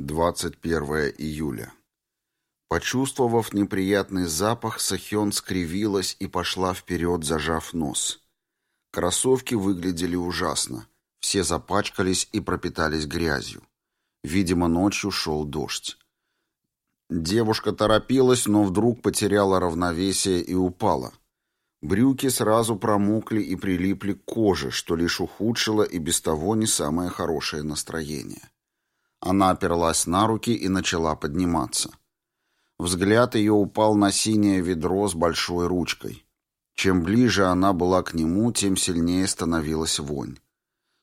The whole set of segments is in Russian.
21 июля. Почувствовав неприятный запах, Сахён скривилась и пошла вперед, зажав нос. Кроссовки выглядели ужасно. Все запачкались и пропитались грязью. Видимо, ночью шел дождь. Девушка торопилась, но вдруг потеряла равновесие и упала. Брюки сразу промокли и прилипли к коже, что лишь ухудшило и без того не самое хорошее настроение. Она оперлась на руки и начала подниматься. Взгляд ее упал на синее ведро с большой ручкой. Чем ближе она была к нему, тем сильнее становилась вонь.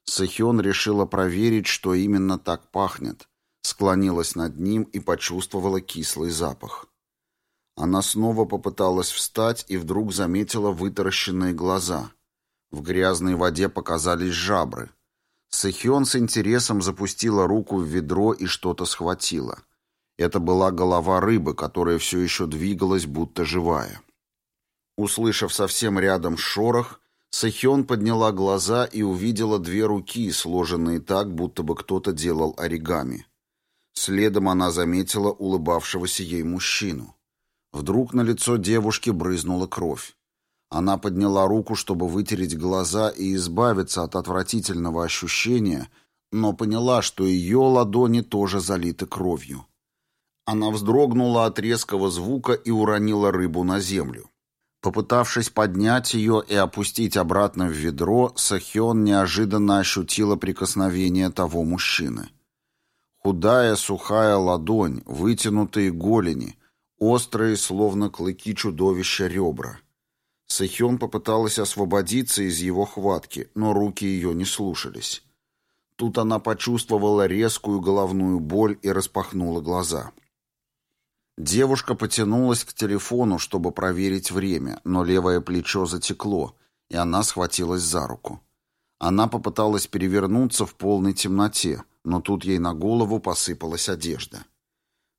Сэхён решила проверить, что именно так пахнет, склонилась над ним и почувствовала кислый запах. Она снова попыталась встать и вдруг заметила вытаращенные глаза. В грязной воде показались жабры. Сэхён с интересом запустила руку в ведро и что-то схватила. Это была голова рыбы, которая все еще двигалась, будто живая. Услышав совсем рядом шорох, Сэхён подняла глаза и увидела две руки, сложенные так, будто бы кто-то делал оригами. Следом она заметила улыбавшегося ей мужчину. Вдруг на лицо девушки брызнула кровь. Она подняла руку, чтобы вытереть глаза и избавиться от отвратительного ощущения, но поняла, что ее ладони тоже залиты кровью. Она вздрогнула от резкого звука и уронила рыбу на землю. Попытавшись поднять ее и опустить обратно в ведро, Сахион неожиданно ощутила прикосновение того мужчины. Худая сухая ладонь, вытянутые голени, острые, словно клыки чудовища, ребра — Сэхён попыталась освободиться из его хватки, но руки ее не слушались. Тут она почувствовала резкую головную боль и распахнула глаза. Девушка потянулась к телефону, чтобы проверить время, но левое плечо затекло, и она схватилась за руку. Она попыталась перевернуться в полной темноте, но тут ей на голову посыпалась одежда.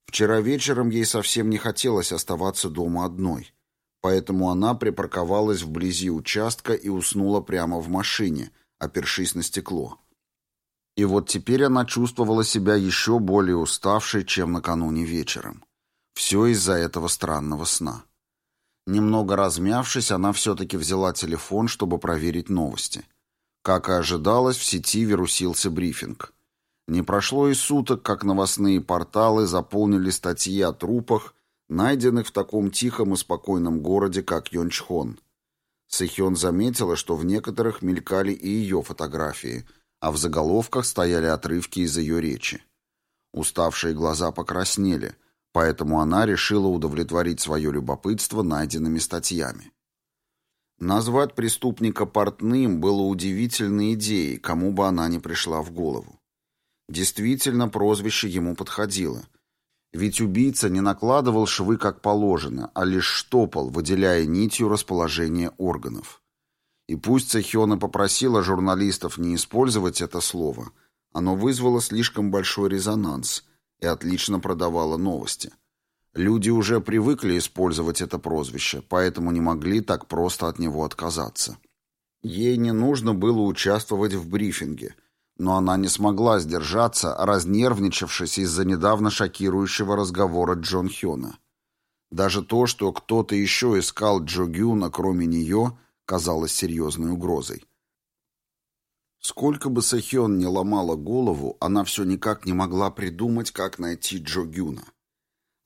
Вчера вечером ей совсем не хотелось оставаться дома одной — поэтому она припарковалась вблизи участка и уснула прямо в машине, опершись на стекло. И вот теперь она чувствовала себя еще более уставшей, чем накануне вечером. Все из-за этого странного сна. Немного размявшись, она все-таки взяла телефон, чтобы проверить новости. Как и ожидалось, в сети вирусился брифинг. Не прошло и суток, как новостные порталы заполнили статьи о трупах найденных в таком тихом и спокойном городе, как Йончхон. Сэхён заметила, что в некоторых мелькали и ее фотографии, а в заголовках стояли отрывки из ее речи. Уставшие глаза покраснели, поэтому она решила удовлетворить свое любопытство найденными статьями. Назвать преступника портным было удивительной идеей, кому бы она ни пришла в голову. Действительно, прозвище ему подходило — ведь убийца не накладывал швы как положено, а лишь штопал, выделяя нитью расположение органов. И пусть Цехиона попросила журналистов не использовать это слово, оно вызвало слишком большой резонанс и отлично продавало новости. Люди уже привыкли использовать это прозвище, поэтому не могли так просто от него отказаться. Ей не нужно было участвовать в брифинге – но она не смогла сдержаться, разнервничавшись из-за недавно шокирующего разговора Джон Хёна. Даже то, что кто-то еще искал Джо Гюна, кроме нее, казалось серьезной угрозой. Сколько бы Сэхён не ломала голову, она все никак не могла придумать, как найти Джо Гюна.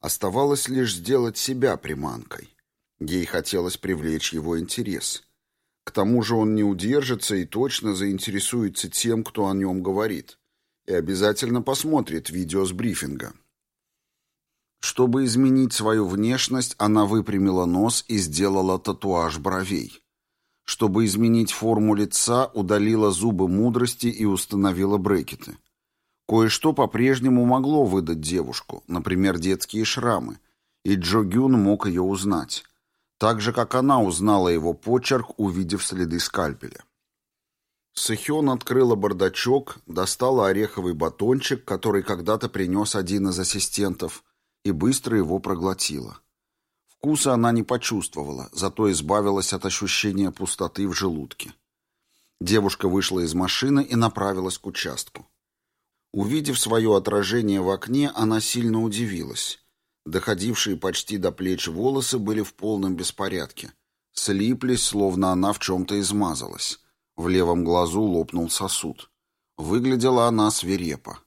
Оставалось лишь сделать себя приманкой. Ей хотелось привлечь его интерес — к тому же он не удержится и точно заинтересуется тем, кто о нем говорит, и обязательно посмотрит видео с брифинга. Чтобы изменить свою внешность, она выпрямила нос и сделала татуаж бровей. Чтобы изменить форму лица, удалила зубы мудрости и установила брекеты. Кое-что по-прежнему могло выдать девушку, например, детские шрамы, и Джо Гюн мог ее узнать так же, как она узнала его почерк, увидев следы скальпеля. Сэхён открыла бардачок, достала ореховый батончик, который когда-то принес один из ассистентов, и быстро его проглотила. Вкуса она не почувствовала, зато избавилась от ощущения пустоты в желудке. Девушка вышла из машины и направилась к участку. Увидев свое отражение в окне, она сильно удивилась. Доходившие почти до плеч волосы были в полном беспорядке. Слиплись, словно она в чем-то измазалась. В левом глазу лопнул сосуд. Выглядела она свирепо.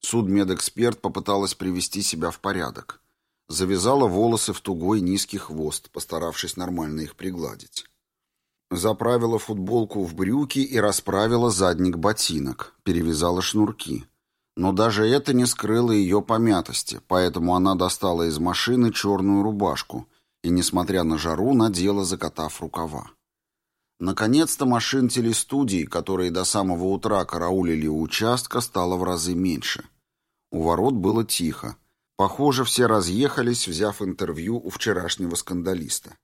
Судмедэксперт попыталась привести себя в порядок. Завязала волосы в тугой низкий хвост, постаравшись нормально их пригладить. Заправила футболку в брюки и расправила задник ботинок, перевязала шнурки. Но даже это не скрыло ее помятости, поэтому она достала из машины черную рубашку и, несмотря на жару, надела, закатав рукава. Наконец-то машин телестудии, которые до самого утра караулили у участка, стало в разы меньше. У ворот было тихо. Похоже, все разъехались, взяв интервью у вчерашнего скандалиста.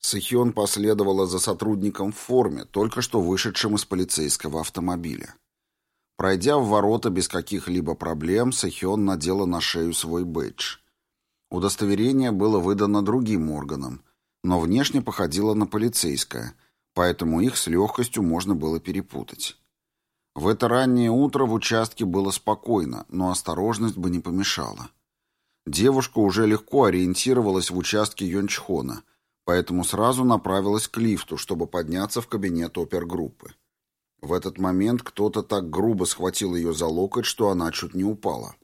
Сэхён последовала за сотрудником в форме, только что вышедшим из полицейского автомобиля. Пройдя в ворота без каких-либо проблем, Сэхён надела на шею свой бейдж. Удостоверение было выдано другим органам, но внешне походило на полицейское, поэтому их с легкостью можно было перепутать. В это раннее утро в участке было спокойно, но осторожность бы не помешала. Девушка уже легко ориентировалась в участке Йончхона – поэтому сразу направилась к лифту, чтобы подняться в кабинет опергруппы. В этот момент кто-то так грубо схватил ее за локоть, что она чуть не упала.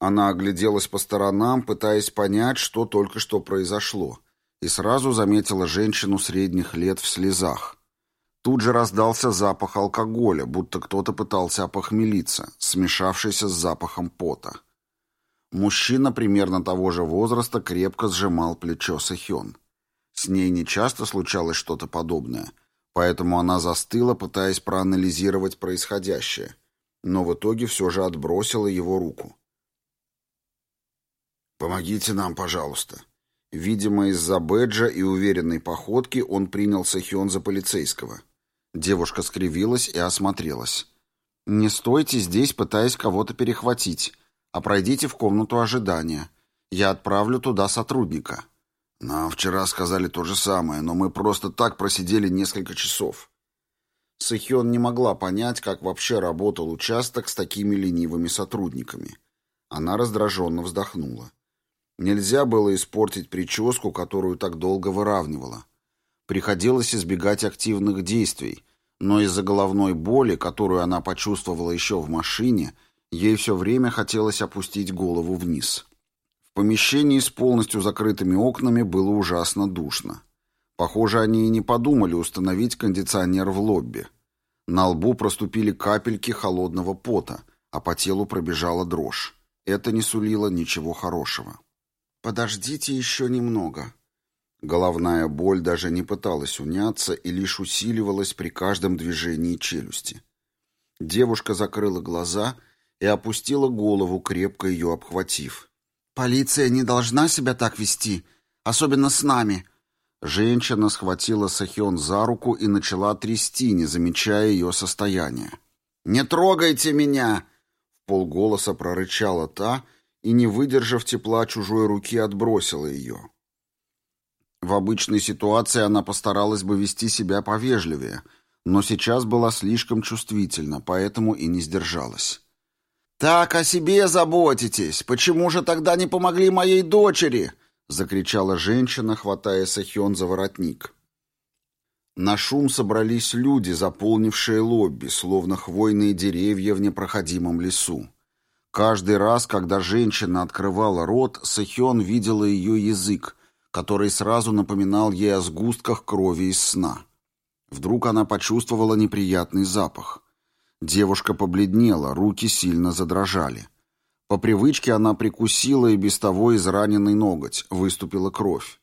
Она огляделась по сторонам, пытаясь понять, что только что произошло, и сразу заметила женщину средних лет в слезах. Тут же раздался запах алкоголя, будто кто-то пытался опохмелиться, смешавшийся с запахом пота. Мужчина примерно того же возраста крепко сжимал плечо Сэхён. С ней нечасто случалось что-то подобное, поэтому она застыла, пытаясь проанализировать происходящее, но в итоге все же отбросила его руку. «Помогите нам, пожалуйста». Видимо, из-за бэджа и уверенной походки он принял Сэхён за полицейского. Девушка скривилась и осмотрелась. «Не стойте здесь, пытаясь кого-то перехватить а пройдите в комнату ожидания. Я отправлю туда сотрудника». «Нам вчера сказали то же самое, но мы просто так просидели несколько часов». Сэхён не могла понять, как вообще работал участок с такими ленивыми сотрудниками. Она раздраженно вздохнула. Нельзя было испортить прическу, которую так долго выравнивала. Приходилось избегать активных действий, но из-за головной боли, которую она почувствовала еще в машине, Ей все время хотелось опустить голову вниз. В помещении с полностью закрытыми окнами было ужасно душно. Похоже, они и не подумали установить кондиционер в лобби. На лбу проступили капельки холодного пота, а по телу пробежала дрожь. Это не сулило ничего хорошего. «Подождите еще немного». Головная боль даже не пыталась уняться и лишь усиливалась при каждом движении челюсти. Девушка закрыла глаза и опустила голову, крепко ее обхватив. «Полиция не должна себя так вести, особенно с нами». Женщина схватила Сахион за руку и начала трясти, не замечая ее состояния. «Не трогайте меня!» — в полголоса прорычала та и, не выдержав тепла чужой руки, отбросила ее. В обычной ситуации она постаралась бы вести себя повежливее, но сейчас была слишком чувствительна, поэтому и не сдержалась. «Так о себе заботитесь! Почему же тогда не помогли моей дочери?» — закричала женщина, хватая Сахион за воротник. На шум собрались люди, заполнившие лобби, словно хвойные деревья в непроходимом лесу. Каждый раз, когда женщина открывала рот, Сахион видела ее язык, который сразу напоминал ей о сгустках крови из сна. Вдруг она почувствовала неприятный запах. Девушка побледнела, руки сильно задрожали. По привычке она прикусила и без того израненный ноготь, выступила кровь.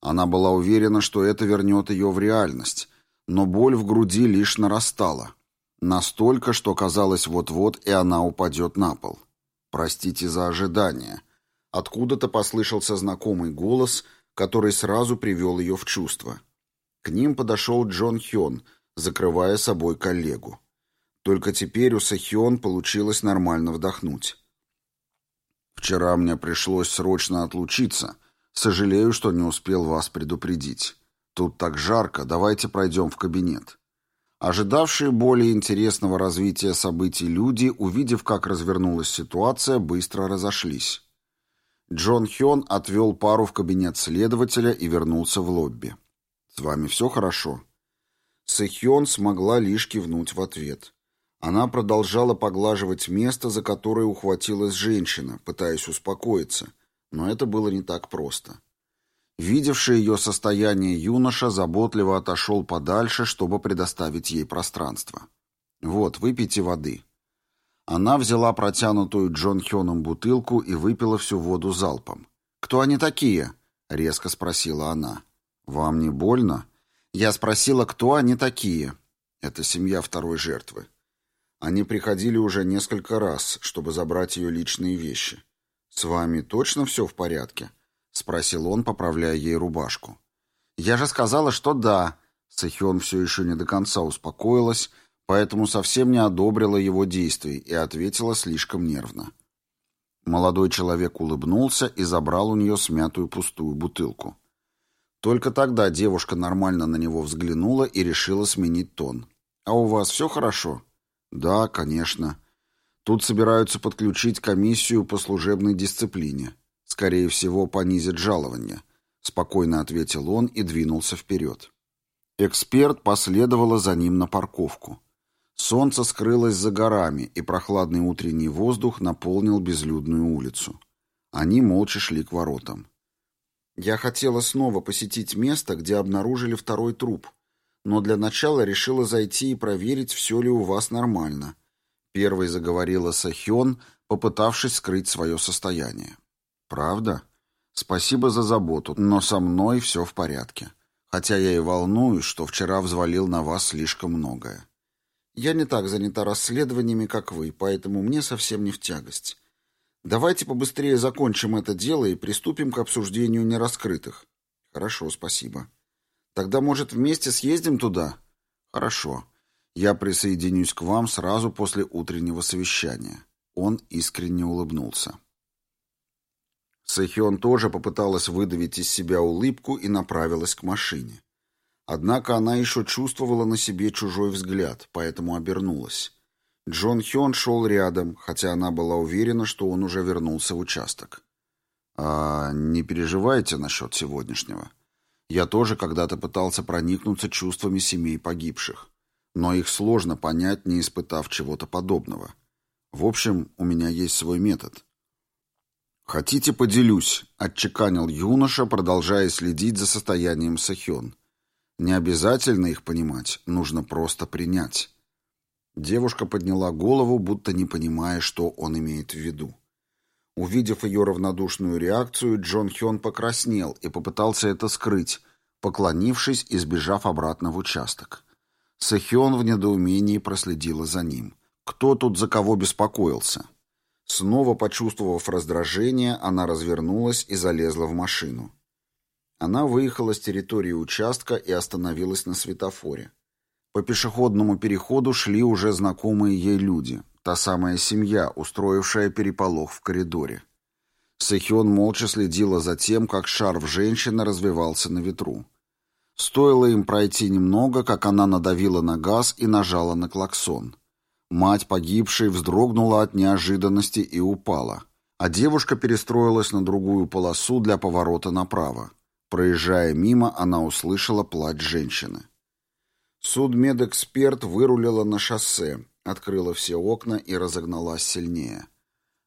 Она была уверена, что это вернет ее в реальность, но боль в груди лишь нарастала. Настолько, что казалось вот-вот, и она упадет на пол. «Простите за ожидание». Откуда-то послышался знакомый голос, который сразу привел ее в чувство. К ним подошел Джон Хён, закрывая собой коллегу. Только теперь у Сахион получилось нормально вдохнуть. «Вчера мне пришлось срочно отлучиться. Сожалею, что не успел вас предупредить. Тут так жарко, давайте пройдем в кабинет». Ожидавшие более интересного развития событий люди, увидев, как развернулась ситуация, быстро разошлись. Джон Хён отвел пару в кабинет следователя и вернулся в лобби. «С вами все хорошо?» Сэхён смогла лишь кивнуть в ответ. Она продолжала поглаживать место, за которое ухватилась женщина, пытаясь успокоиться, но это было не так просто. Видевший ее состояние юноша заботливо отошел подальше, чтобы предоставить ей пространство. «Вот, выпейте воды». Она взяла протянутую Джон Хёном бутылку и выпила всю воду залпом. «Кто они такие?» — резко спросила она. «Вам не больно?» Я спросила, кто они такие. Это семья второй жертвы. Они приходили уже несколько раз, чтобы забрать ее личные вещи. «С вами точно все в порядке?» — спросил он, поправляя ей рубашку. «Я же сказала, что да». Сэхён все еще не до конца успокоилась, поэтому совсем не одобрила его действий и ответила слишком нервно. Молодой человек улыбнулся и забрал у нее смятую пустую бутылку. Только тогда девушка нормально на него взглянула и решила сменить тон. «А у вас все хорошо?» «Да, конечно. Тут собираются подключить комиссию по служебной дисциплине. Скорее всего, понизят жалование», — спокойно ответил он и двинулся вперед. Эксперт последовала за ним на парковку. Солнце скрылось за горами, и прохладный утренний воздух наполнил безлюдную улицу. Они молча шли к воротам. «Я хотела снова посетить место, где обнаружили второй труп, но для начала решила зайти и проверить, все ли у вас нормально». Первой заговорила Сахён, попытавшись скрыть свое состояние. «Правда? Спасибо за заботу, но со мной все в порядке. Хотя я и волнуюсь, что вчера взвалил на вас слишком многое. Я не так занята расследованиями, как вы, поэтому мне совсем не в тягость. Давайте побыстрее закончим это дело и приступим к обсуждению нераскрытых. Хорошо, спасибо. Тогда, может, вместе съездим туда? Хорошо. Я присоединюсь к вам сразу после утреннего совещания. Он искренне улыбнулся. Сэхён тоже попыталась выдавить из себя улыбку и направилась к машине. Однако она еще чувствовала на себе чужой взгляд, поэтому обернулась. Джон Хён шел рядом, хотя она была уверена, что он уже вернулся в участок. «А не переживайте насчет сегодняшнего. Я тоже когда-то пытался проникнуться чувствами семей погибших, но их сложно понять, не испытав чего-то подобного. В общем, у меня есть свой метод». «Хотите, поделюсь», — отчеканил юноша, продолжая следить за состоянием Сахён. «Не обязательно их понимать, нужно просто принять». Девушка подняла голову, будто не понимая, что он имеет в виду. Увидев ее равнодушную реакцию, Джон Хён покраснел и попытался это скрыть, поклонившись и сбежав обратно в участок. Сэхён в недоумении проследила за ним. Кто тут за кого беспокоился? Снова почувствовав раздражение, она развернулась и залезла в машину. Она выехала с территории участка и остановилась на светофоре. По пешеходному переходу шли уже знакомые ей люди, та самая семья, устроившая переполох в коридоре. Сэхён молча следила за тем, как шарф женщины развивался на ветру. Стоило им пройти немного, как она надавила на газ и нажала на клаксон. Мать погибшей вздрогнула от неожиданности и упала, а девушка перестроилась на другую полосу для поворота направо. Проезжая мимо, она услышала плач женщины. Судмедэксперт вырулила на шоссе, открыла все окна и разогналась сильнее.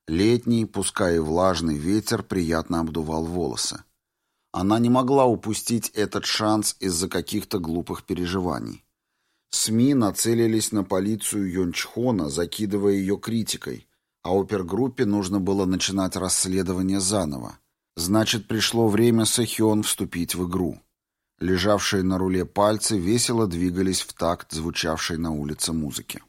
Летний, пускай и влажный ветер приятно обдувал волосы. Она не могла упустить этот шанс из-за каких-то глупых переживаний. СМИ нацелились на полицию Йончхона, закидывая ее критикой, а опергруппе нужно было начинать расследование заново. Значит, пришло время Сэхён вступить в игру. Лежавшие на руле пальцы весело двигались в такт звучавшей на улице музыки.